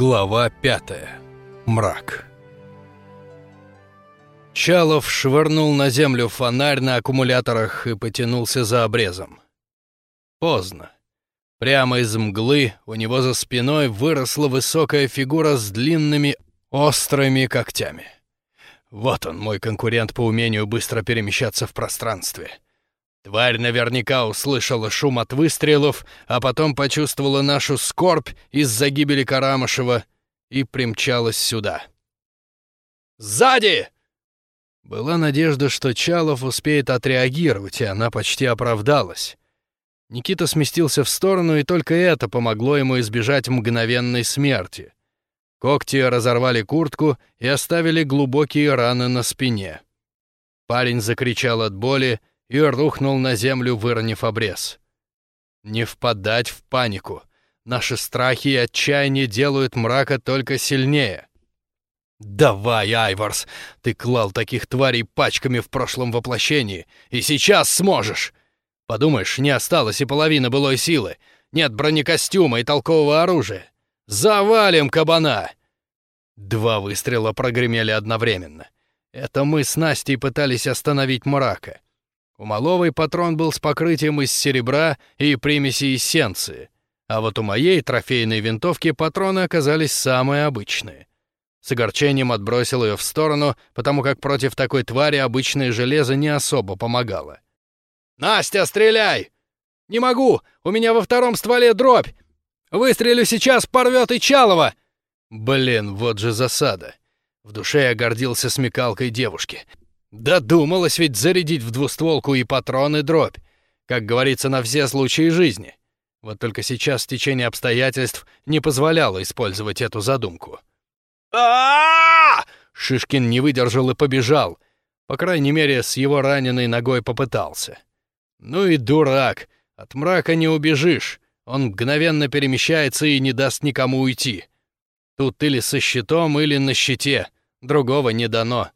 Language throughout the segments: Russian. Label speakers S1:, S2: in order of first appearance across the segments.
S1: Глава пятая. Мрак. Чалов швырнул на землю фонарь на аккумуляторах и потянулся за обрезом. Поздно. Прямо из мглы у него за спиной выросла высокая фигура с длинными острыми когтями. Вот он, мой конкурент по умению быстро перемещаться в пространстве. Тварь наверняка услышала шум от выстрелов, а потом почувствовала нашу скорбь из-за гибели Карамышева и примчалась сюда. «Сзади!» Была надежда, что Чалов успеет отреагировать, и она почти оправдалась. Никита сместился в сторону, и только это помогло ему избежать мгновенной смерти. Когти разорвали куртку и оставили глубокие раны на спине. Парень закричал от боли, и рухнул на землю, выронив обрез. Не впадать в панику. Наши страхи и отчаяние делают мрака только сильнее. «Давай, Айварс! Ты клал таких тварей пачками в прошлом воплощении, и сейчас сможешь! Подумаешь, не осталось и половины былой силы, нет бронекостюма и толкового оружия. Завалим кабана!» Два выстрела прогремели одновременно. Это мы с Настей пытались остановить мрака. У Маловой патрон был с покрытием из серебра и примеси эссенции, а вот у моей трофейной винтовки патроны оказались самые обычные. С огорчением отбросил ее в сторону, потому как против такой твари обычное железо не особо помогало. «Настя, стреляй!» «Не могу! У меня во втором стволе дробь! Выстрелю сейчас, порвет и Чалова!» Блин, вот же засада. В душе я гордился смекалкой девушки. Додумалась ведь зарядить в двустволку и патроны дробь. Как говорится, на все случаи жизни. Вот только сейчас течение обстоятельств не позволяло использовать эту задумку. а Шишкин не выдержал и побежал. По крайней мере, с его раненой ногой попытался. Ну и дурак. От мрака не убежишь. Он мгновенно перемещается и не даст никому уйти. Тут или со щитом, или на щите. Другого не дано.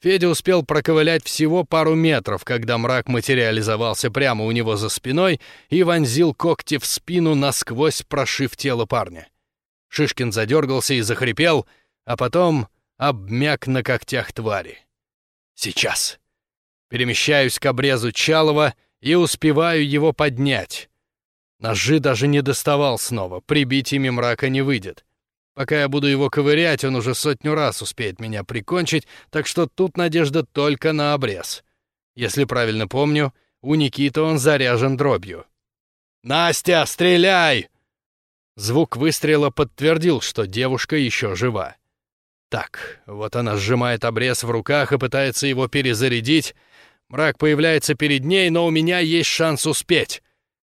S1: Федя успел проковылять всего пару метров, когда мрак материализовался прямо у него за спиной и вонзил когти в спину, насквозь прошив тело парня. Шишкин задергался и захрипел, а потом обмяк на когтях твари. «Сейчас!» Перемещаюсь к обрезу Чалова и успеваю его поднять. Ножи даже не доставал снова, прибить ими мрака не выйдет. Пока я буду его ковырять, он уже сотню раз успеет меня прикончить, так что тут надежда только на обрез. Если правильно помню, у Никиты он заряжен дробью. «Настя, стреляй!» Звук выстрела подтвердил, что девушка еще жива. Так, вот она сжимает обрез в руках и пытается его перезарядить. Мрак появляется перед ней, но у меня есть шанс успеть.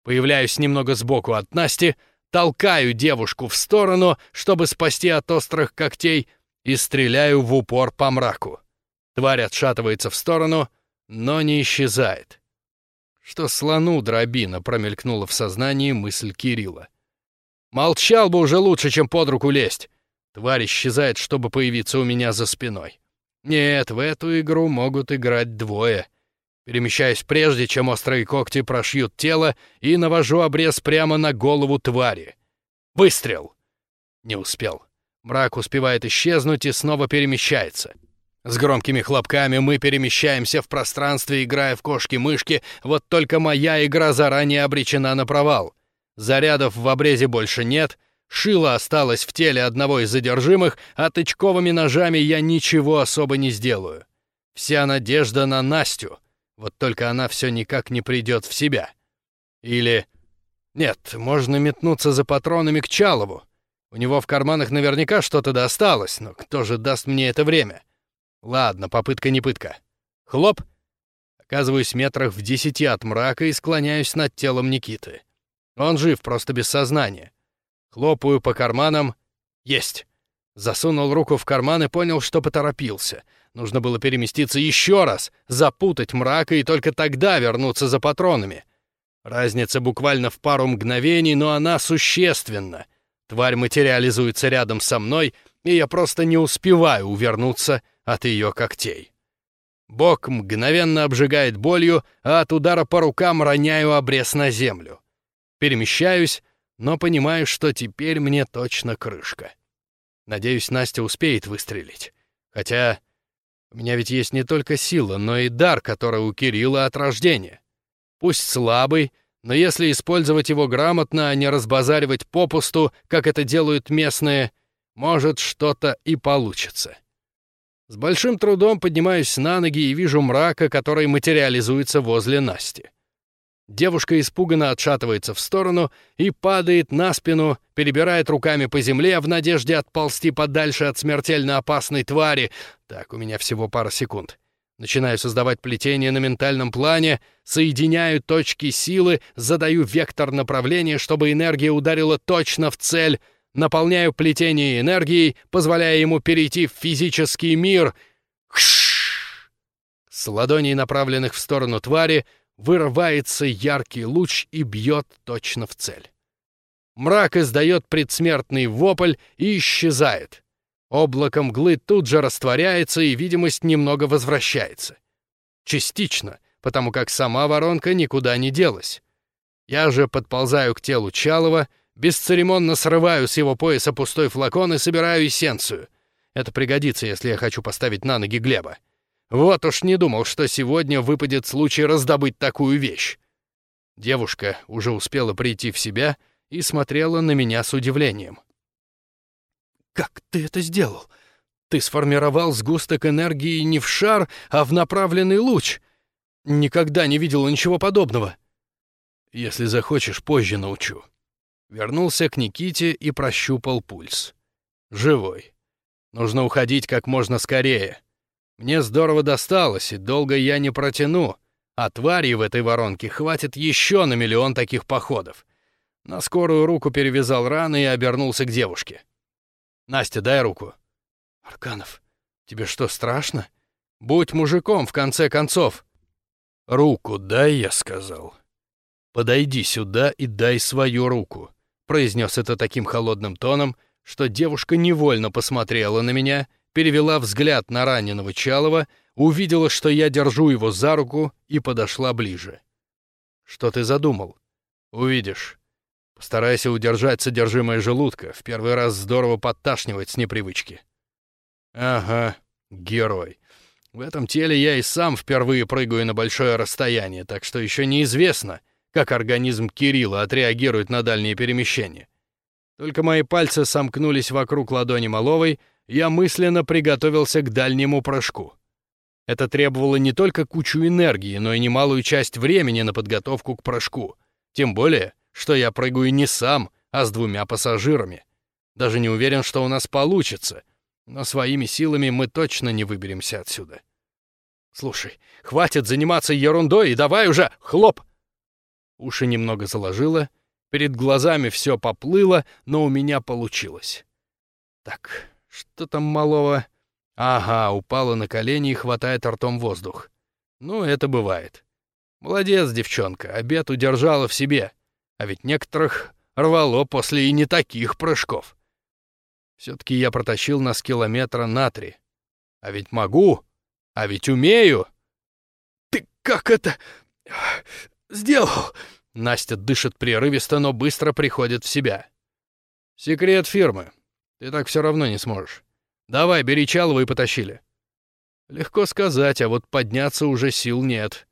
S1: Появляюсь немного сбоку от Насти, толкаю девушку в сторону, чтобы спасти от острых когтей, и стреляю в упор по мраку. Тварь отшатывается в сторону, но не исчезает. Что слону дробина промелькнула в сознании мысль Кирилла. Молчал бы уже лучше, чем под руку лезть. Тварь исчезает, чтобы появиться у меня за спиной. Нет, в эту игру могут играть двое. Перемещаюсь прежде, чем острые когти прошьют тело, и навожу обрез прямо на голову твари. Выстрел! Не успел. Мрак успевает исчезнуть и снова перемещается. С громкими хлопками мы перемещаемся в пространстве, играя в кошки-мышки, вот только моя игра заранее обречена на провал. Зарядов в обрезе больше нет, шило осталось в теле одного из задержимых, а тычковыми ножами я ничего особо не сделаю. Вся надежда на Настю — вот только она все никак не придет в себя. Или... Нет, можно метнуться за патронами к Чалову. У него в карманах наверняка что-то досталось, но кто же даст мне это время? Ладно, попытка не пытка. Хлоп! Оказываюсь метрах в десяти от мрака и склоняюсь над телом Никиты. Он жив, просто без сознания. Хлопаю по карманам. Есть! Засунул руку в карман и понял, что поторопился — Нужно было переместиться еще раз, запутать мрака и только тогда вернуться за патронами. Разница буквально в пару мгновений, но она существенна. Тварь материализуется рядом со мной, и я просто не успеваю увернуться от ее когтей. Бок мгновенно обжигает болью, а от удара по рукам роняю обрез на землю. Перемещаюсь, но понимаю, что теперь мне точно крышка. Надеюсь, Настя успеет выстрелить. Хотя у меня ведь есть не только сила, но и дар, который у Кирилла от рождения. Пусть слабый, но если использовать его грамотно, а не разбазаривать попусту, как это делают местные, может, что-то и получится. С большим трудом поднимаюсь на ноги и вижу мрака, который материализуется возле Насти. Девушка испуганно отшатывается в сторону и падает на спину, перебирает руками по земле в надежде отползти подальше от смертельно опасной твари. Так, у меня всего пара секунд. Начинаю создавать плетение на ментальном плане, соединяю точки силы, задаю вектор направления, чтобы энергия ударила точно в цель, наполняю плетение энергией, позволяя ему перейти в физический мир. Хш! С ладоней, направленных в сторону твари, вырывается яркий луч и бьет точно в цель. Мрак издает предсмертный вопль и исчезает. Облако мглы тут же растворяется, и видимость немного возвращается. Частично, потому как сама воронка никуда не делась. Я же подползаю к телу Чалова, бесцеремонно срываю с его пояса пустой флакон и собираю эссенцию. Это пригодится, если я хочу поставить на ноги Глеба. Вот уж не думал, что сегодня выпадет случай раздобыть такую вещь. Девушка уже успела прийти в себя и смотрела на меня с удивлением. «Как ты это сделал? Ты сформировал сгусток энергии не в шар, а в направленный луч. Никогда не видел ничего подобного». «Если захочешь, позже научу». Вернулся к Никите и прощупал пульс. «Живой. Нужно уходить как можно скорее». Мне здорово досталось, и долго я не протяну, а тварей в этой воронке хватит еще на миллион таких походов. На скорую руку перевязал раны и обернулся к девушке. «Настя, дай руку». «Арканов, тебе что, страшно? Будь мужиком, в конце концов». «Руку дай», — я сказал. «Подойди сюда и дай свою руку», — произнес это таким холодным тоном, что девушка невольно посмотрела на меня перевела взгляд на раненого Чалова, увидела, что я держу его за руку и подошла ближе. «Что ты задумал?» «Увидишь. Постарайся удержать содержимое желудка. В первый раз здорово подташнивать с непривычки». «Ага, герой. В этом теле я и сам впервые прыгаю на большое расстояние, так что еще неизвестно, как организм Кирилла отреагирует на дальние перемещения. Только мои пальцы сомкнулись вокруг ладони Маловой, я мысленно приготовился к дальнему прыжку. Это требовало не только кучу энергии, но и немалую часть времени на подготовку к прыжку. Тем более, что я прыгаю не сам, а с двумя пассажирами. Даже не уверен, что у нас получится, но своими силами мы точно не выберемся отсюда. Слушай, хватит заниматься ерундой и давай уже хлоп! Уши немного заложило, перед глазами все поплыло, но у меня получилось. Так, что там малого? Ага, упала на колени и хватает ртом воздух. Ну, это бывает. Молодец, девчонка, обед удержала в себе. А ведь некоторых рвало после и не таких прыжков. Все-таки я протащил нас километра на три. А ведь могу, а ведь умею. Ты как это сделал? Настя дышит прерывисто, но быстро приходит в себя. Секрет фирмы. Ты так все равно не сможешь. Давай, бери Чалова и потащили. Легко сказать, а вот подняться уже сил нет.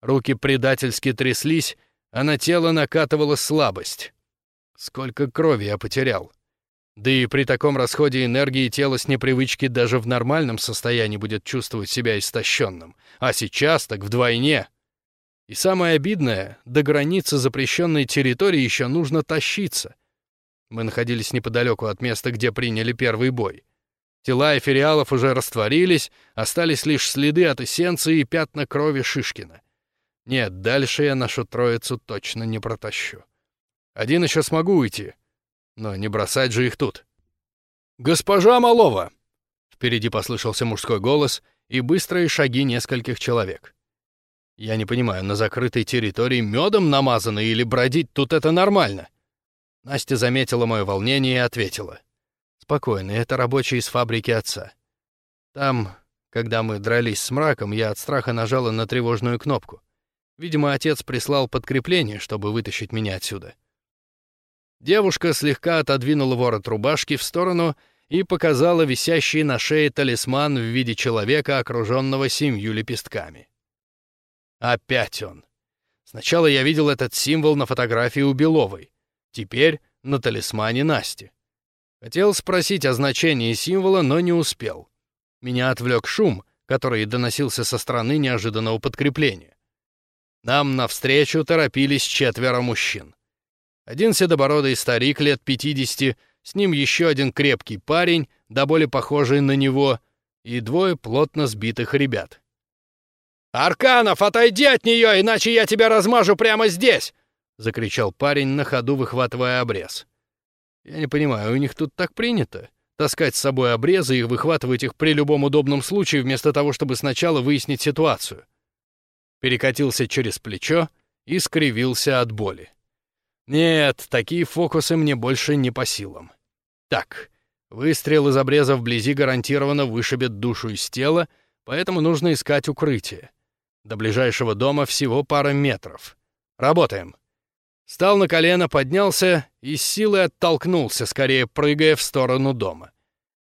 S1: Руки предательски тряслись, а на тело накатывала слабость. Сколько крови я потерял. Да и при таком расходе энергии тело с непривычки даже в нормальном состоянии будет чувствовать себя истощенным. А сейчас так вдвойне. И самое обидное, до границы запрещенной территории еще нужно тащиться. Мы находились неподалеку от места, где приняли первый бой. Тела эфириалов уже растворились, остались лишь следы от эссенции и пятна крови Шишкина. Нет, дальше я нашу троицу точно не протащу. Один еще смогу уйти, но не бросать же их тут. «Госпожа Малова!» Впереди послышался мужской голос и быстрые шаги нескольких человек. Я не понимаю, на закрытой территории медом намазано или бродить тут это нормально? Настя заметила мое волнение и ответила. «Спокойно, это рабочие из фабрики отца. Там, когда мы дрались с мраком, я от страха нажала на тревожную кнопку. Видимо, отец прислал подкрепление, чтобы вытащить меня отсюда». Девушка слегка отодвинула ворот рубашки в сторону и показала висящий на шее талисман в виде человека, окруженного семью лепестками. Опять он. Сначала я видел этот символ на фотографии у Беловой. Теперь на талисмане Насти. Хотел спросить о значении символа, но не успел. Меня отвлек шум, который доносился со стороны неожиданного подкрепления. Нам навстречу торопились четверо мужчин. Один седобородый старик лет 50, с ним еще один крепкий парень, до боли похожий на него, и двое плотно сбитых ребят. «Арканов, отойди от нее, иначе я тебя размажу прямо здесь!» — закричал парень, на ходу выхватывая обрез. «Я не понимаю, у них тут так принято? Таскать с собой обрезы и выхватывать их при любом удобном случае, вместо того, чтобы сначала выяснить ситуацию?» Перекатился через плечо и скривился от боли. «Нет, такие фокусы мне больше не по силам. Так, выстрел из обреза вблизи гарантированно вышибет душу из тела, поэтому нужно искать укрытие. До ближайшего дома всего пара метров. Работаем. Стал на колено, поднялся и с силой оттолкнулся, скорее прыгая в сторону дома.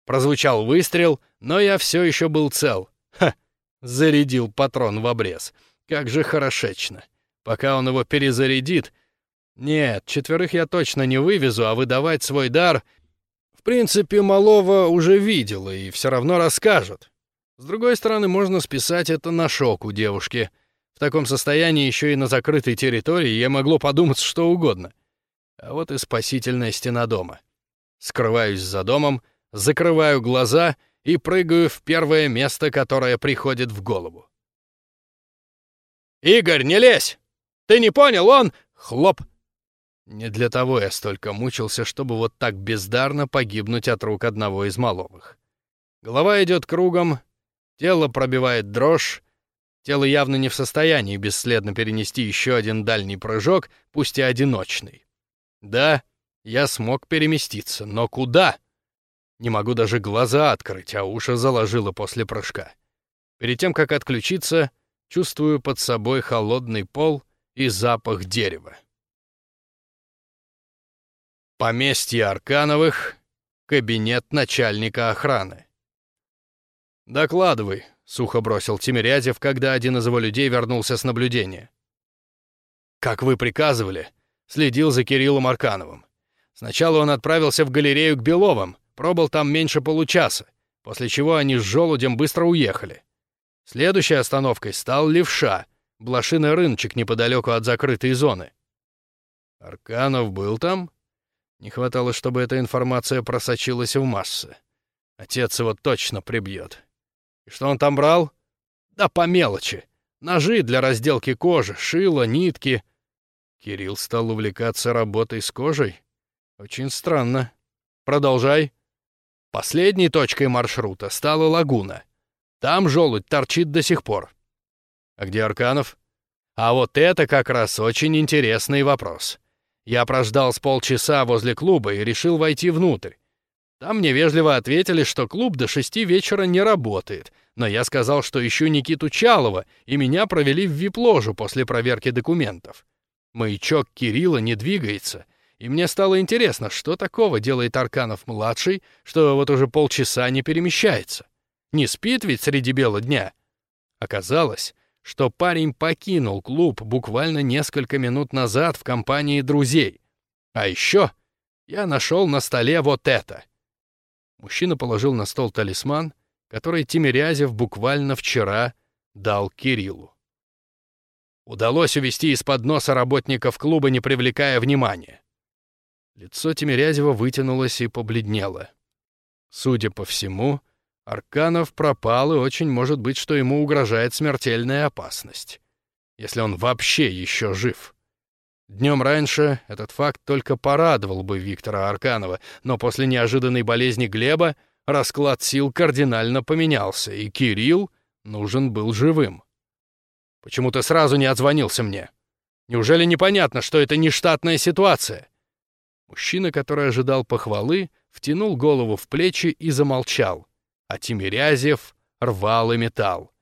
S1: Прозвучал выстрел, но я все еще был цел. Ха! Зарядил патрон в обрез. Как же хорошечно. Пока он его перезарядит... Нет, четверых я точно не вывезу, а выдавать свой дар... В принципе, малого уже видела и все равно расскажут. С другой стороны, можно списать это на шок у девушки. В таком состоянии еще и на закрытой территории я могло подумать что угодно. А вот и спасительная стена дома. Скрываюсь за домом, закрываю глаза и прыгаю в первое место, которое приходит в голову. «Игорь, не лезь! Ты не понял, он...» Хлоп! Не для того я столько мучился, чтобы вот так бездарно погибнуть от рук одного из маловых. Голова идет кругом, Тело пробивает дрожь. Тело явно не в состоянии бесследно перенести еще один дальний прыжок, пусть и одиночный. Да, я смог переместиться, но куда? Не могу даже глаза открыть, а уши заложило после прыжка. Перед тем, как отключиться, чувствую под собой холодный пол и запах дерева. Поместье Аркановых, кабинет начальника охраны. «Докладывай», — сухо бросил Тимирязев, когда один из его людей вернулся с наблюдения. «Как вы приказывали», — следил за Кириллом Аркановым. Сначала он отправился в галерею к Беловым, пробыл там меньше получаса, после чего они с Желудем быстро уехали. Следующей остановкой стал Левша, блошиный рыночек неподалеку от закрытой зоны. Арканов был там? Не хватало, чтобы эта информация просочилась в массы. Отец его точно прибьет. И что он там брал? Да по мелочи. Ножи для разделки кожи, шило, нитки. Кирилл стал увлекаться работой с кожей. Очень странно. Продолжай. Последней точкой маршрута стала лагуна. Там желудь торчит до сих пор. А где Арканов? А вот это как раз очень интересный вопрос. Я прождал с полчаса возле клуба и решил войти внутрь. Там мне вежливо ответили, что клуб до шести вечера не работает, но я сказал, что ищу Никиту Чалова, и меня провели в вип-ложу после проверки документов. Маячок Кирилла не двигается, и мне стало интересно, что такого делает Арканов-младший, что вот уже полчаса не перемещается. Не спит ведь среди бела дня. Оказалось, что парень покинул клуб буквально несколько минут назад в компании друзей. А еще я нашел на столе вот это — Мужчина положил на стол талисман, который Тимирязев буквально вчера дал Кириллу. Удалось увести из-под носа работников клуба, не привлекая внимания. Лицо Тимирязева вытянулось и побледнело. Судя по всему, Арканов пропал, и очень может быть, что ему угрожает смертельная опасность. Если он вообще еще жив. Днем раньше этот факт только порадовал бы Виктора Арканова, но после неожиданной болезни Глеба расклад сил кардинально поменялся, и Кирилл нужен был живым. Почему ты сразу не отзвонился мне? Неужели непонятно, что это не штатная ситуация? Мужчина, который ожидал похвалы, втянул голову в плечи и замолчал, а Тимирязев рвал и металл.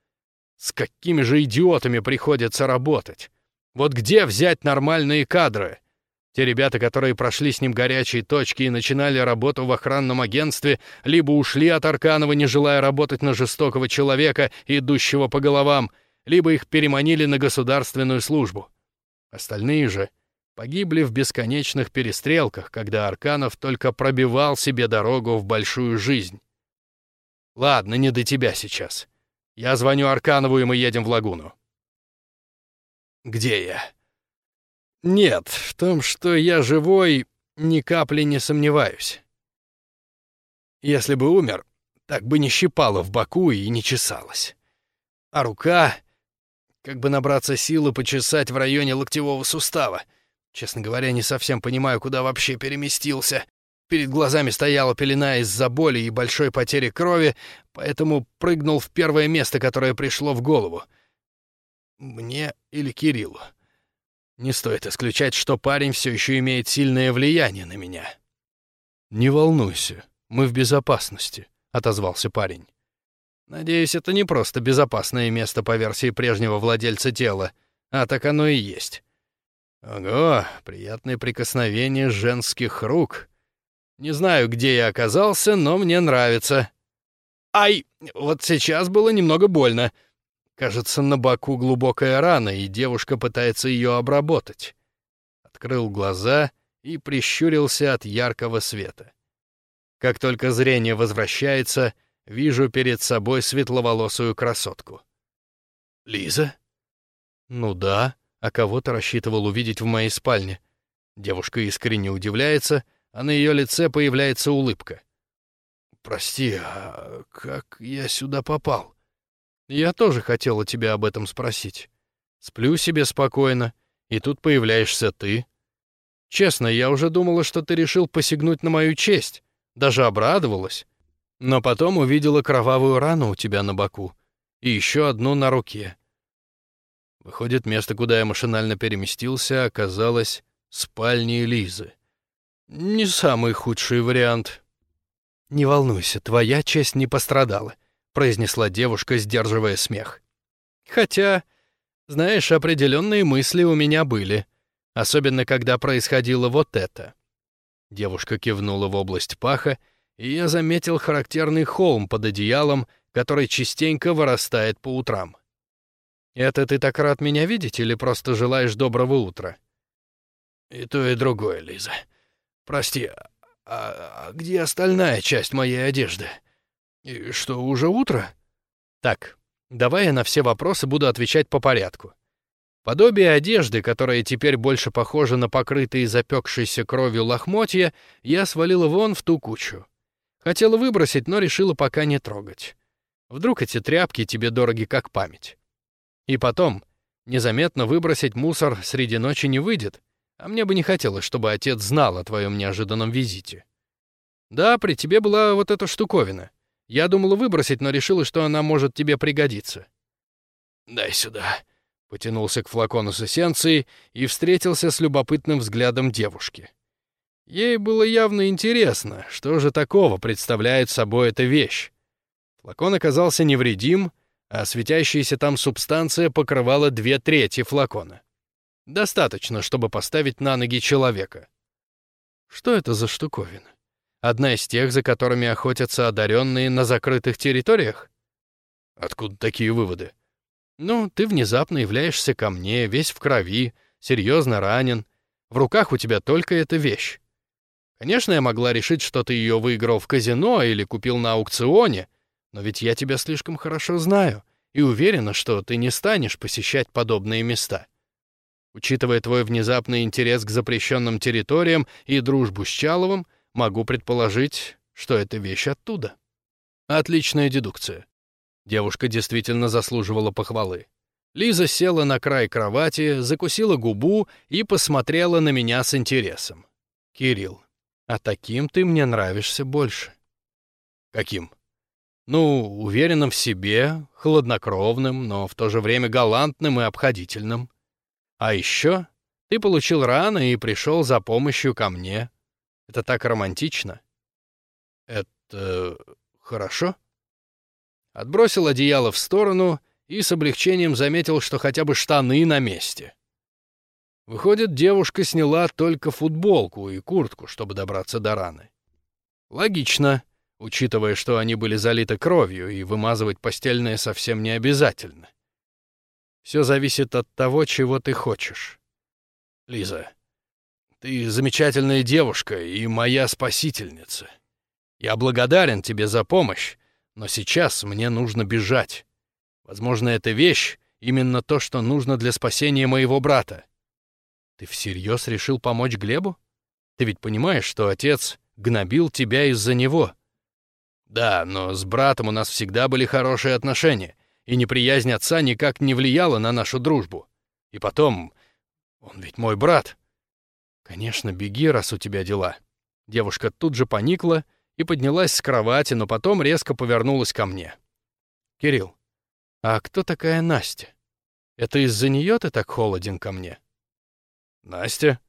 S1: С какими же идиотами приходится работать? Вот где взять нормальные кадры? Те ребята, которые прошли с ним горячие точки и начинали работу в охранном агентстве, либо ушли от Арканова, не желая работать на жестокого человека, идущего по головам, либо их переманили на государственную службу. Остальные же погибли в бесконечных перестрелках, когда Арканов только пробивал себе дорогу в большую жизнь. Ладно, не до тебя сейчас. Я звоню Арканову, и мы едем в лагуну. Где я? Нет, в том, что я живой, ни капли не сомневаюсь. Если бы умер, так бы не щипало в боку и не чесалось. А рука... Как бы набраться силы почесать в районе локтевого сустава. Честно говоря, не совсем понимаю, куда вообще переместился. Перед глазами стояла пелена из-за боли и большой потери крови, поэтому прыгнул в первое место, которое пришло в голову. Мне или Кириллу. Не стоит исключать, что парень все еще имеет сильное влияние на меня. «Не волнуйся, мы в безопасности», — отозвался парень. «Надеюсь, это не просто безопасное место по версии прежнего владельца тела, а так оно и есть. Ого, приятное прикосновение женских рук. Не знаю, где я оказался, но мне нравится. Ай, вот сейчас было немного больно». Кажется, на боку глубокая рана, и девушка пытается ее обработать. Открыл глаза и прищурился от яркого света. Как только зрение возвращается, вижу перед собой светловолосую красотку. «Лиза?» «Ну да, а кого-то рассчитывал увидеть в моей спальне». Девушка искренне удивляется, а на ее лице появляется улыбка. «Прости, а как я сюда попал?» Я тоже хотела тебя об этом спросить. Сплю себе спокойно, и тут появляешься ты. Честно, я уже думала, что ты решил посягнуть на мою честь, даже обрадовалась. Но потом увидела кровавую рану у тебя на боку и еще одну на руке. Выходит, место, куда я машинально переместился, оказалось спальней Лизы. Не самый худший вариант. Не волнуйся, твоя честь не пострадала. — произнесла девушка, сдерживая смех. «Хотя, знаешь, определенные мысли у меня были, особенно когда происходило вот это». Девушка кивнула в область паха, и я заметил характерный холм под одеялом, который частенько вырастает по утрам. «Это ты так рад меня видеть или просто желаешь доброго утра?» «И то, и другое, Лиза. Прости, а, а где остальная часть моей одежды?» И что, уже утро? Так, давай я на все вопросы буду отвечать по порядку. Подобие одежды, которая теперь больше похожа на покрытые запекшейся кровью лохмотья, я свалила вон в ту кучу. Хотела выбросить, но решила пока не трогать. Вдруг эти тряпки тебе дороги как память. И потом, незаметно выбросить мусор среди ночи не выйдет, а мне бы не хотелось, чтобы отец знал о твоем неожиданном визите. Да, при тебе была вот эта штуковина. Я думала выбросить, но решила, что она может тебе пригодиться. «Дай сюда», — потянулся к флакону с эссенцией и встретился с любопытным взглядом девушки. Ей было явно интересно, что же такого представляет собой эта вещь. Флакон оказался невредим, а светящаяся там субстанция покрывала две трети флакона. Достаточно, чтобы поставить на ноги человека. Что это за штуковина? Одна из тех, за которыми охотятся одаренные на закрытых территориях? Откуда такие выводы? Ну, ты внезапно являешься ко мне, весь в крови, серьезно ранен. В руках у тебя только эта вещь. Конечно, я могла решить, что ты ее выиграл в казино или купил на аукционе, но ведь я тебя слишком хорошо знаю и уверена, что ты не станешь посещать подобные места. Учитывая твой внезапный интерес к запрещенным территориям и дружбу с Чаловым, Могу предположить, что эта вещь оттуда. Отличная дедукция. Девушка действительно заслуживала похвалы. Лиза села на край кровати, закусила губу и посмотрела на меня с интересом. «Кирилл, а таким ты мне нравишься больше». «Каким?» «Ну, уверенным в себе, хладнокровным, но в то же время галантным и обходительным. А еще ты получил рано и пришел за помощью ко мне. Это так романтично. Это хорошо? Отбросил одеяло в сторону и с облегчением заметил, что хотя бы штаны на месте. Выходит, девушка сняла только футболку и куртку, чтобы добраться до раны. Логично, учитывая, что они были залиты кровью, и вымазывать постельное совсем не обязательно. Все зависит от того, чего ты хочешь. Лиза, ты замечательная девушка и моя спасительница. Я благодарен тебе за помощь, но сейчас мне нужно бежать. Возможно, эта вещь — именно то, что нужно для спасения моего брата. Ты всерьез решил помочь Глебу? Ты ведь понимаешь, что отец гнобил тебя из-за него. Да, но с братом у нас всегда были хорошие отношения, и неприязнь отца никак не влияла на нашу дружбу. И потом, он ведь мой брат. Конечно, беги, раз у тебя дела. Девушка тут же поникла и поднялась с кровати, но потом резко повернулась ко мне. «Кирилл, а кто такая Настя? Это из-за нее ты так холоден ко мне?» Настя?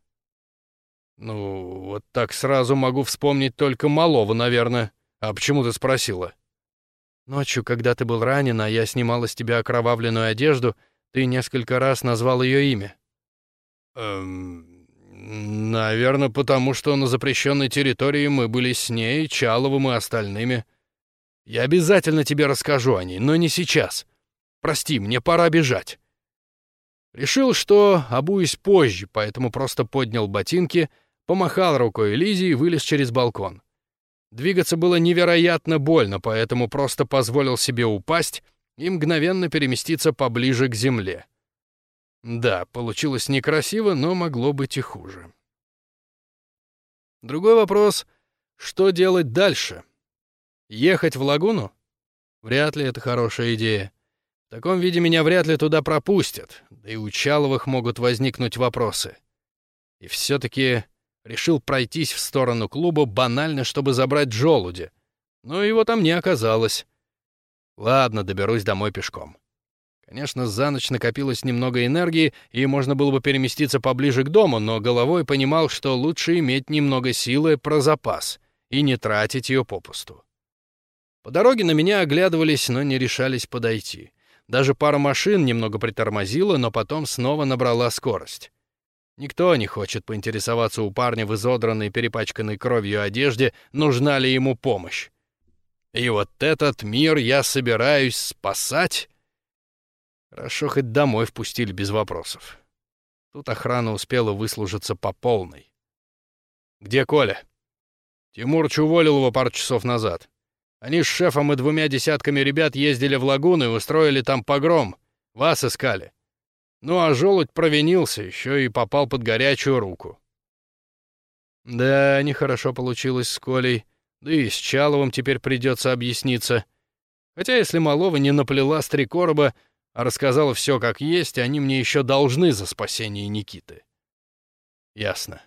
S1: Ну, вот так сразу могу вспомнить только малого, наверное. А почему ты спросила? Ночью, когда ты был ранен, а я снимала с тебя окровавленную одежду, ты несколько раз назвал ее имя. Эм, наверное, потому что на запрещенной территории мы были с ней, Чаловым и остальными. Я обязательно тебе расскажу о ней, но не сейчас. Прости, мне пора бежать. Решил, что обуюсь позже, поэтому просто поднял ботинки, помахал рукой Лизе и вылез через балкон. Двигаться было невероятно больно, поэтому просто позволил себе упасть и мгновенно переместиться поближе к земле. Да, получилось некрасиво, но могло быть и хуже. Другой вопрос — что делать дальше? Ехать в лагуну? Вряд ли это хорошая идея. В таком виде меня вряд ли туда пропустят, да и у Чаловых могут возникнуть вопросы. И все-таки решил пройтись в сторону клуба банально, чтобы забрать желуди. Но его там не оказалось. Ладно, доберусь домой пешком. Конечно, за ночь накопилось немного энергии, и можно было бы переместиться поближе к дому, но головой понимал, что лучше иметь немного силы про запас и не тратить ее попусту. По дороге на меня оглядывались, но не решались подойти. Даже пара машин немного притормозила, но потом снова набрала скорость. Никто не хочет поинтересоваться у парня в изодранной, перепачканной кровью одежде, нужна ли ему помощь. И вот этот мир я собираюсь спасать? Хорошо, хоть домой впустили без вопросов. Тут охрана успела выслужиться по полной. «Где Коля?» Тимурч уволил его пару часов назад. Они с шефом и двумя десятками ребят ездили в лагуну и устроили там погром. Вас искали. Ну а желудь провинился, еще и попал под горячую руку. Да, нехорошо получилось с Колей. Да и с Чаловым теперь придется объясниться. Хотя если Малова не наплела с три короба, рассказала все как есть, они мне еще должны за спасение Никиты. Ясно.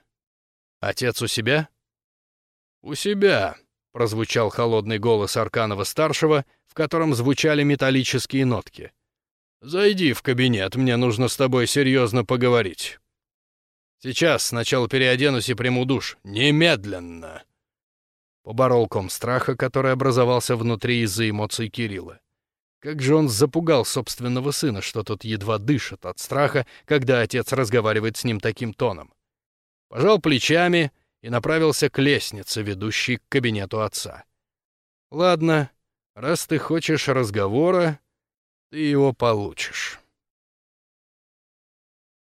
S1: Отец у себя? У себя, прозвучал холодный голос Арканова-старшего, в котором звучали металлические нотки. «Зайди в кабинет, мне нужно с тобой серьезно поговорить». «Сейчас сначала переоденусь и приму душ. Немедленно!» Поборол ком страха, который образовался внутри из-за эмоций Кирилла. Как же он запугал собственного сына, что тот едва дышит от страха, когда отец разговаривает с ним таким тоном. Пожал плечами — и направился к лестнице, ведущей к кабинету отца. «Ладно, раз ты хочешь разговора, ты его получишь».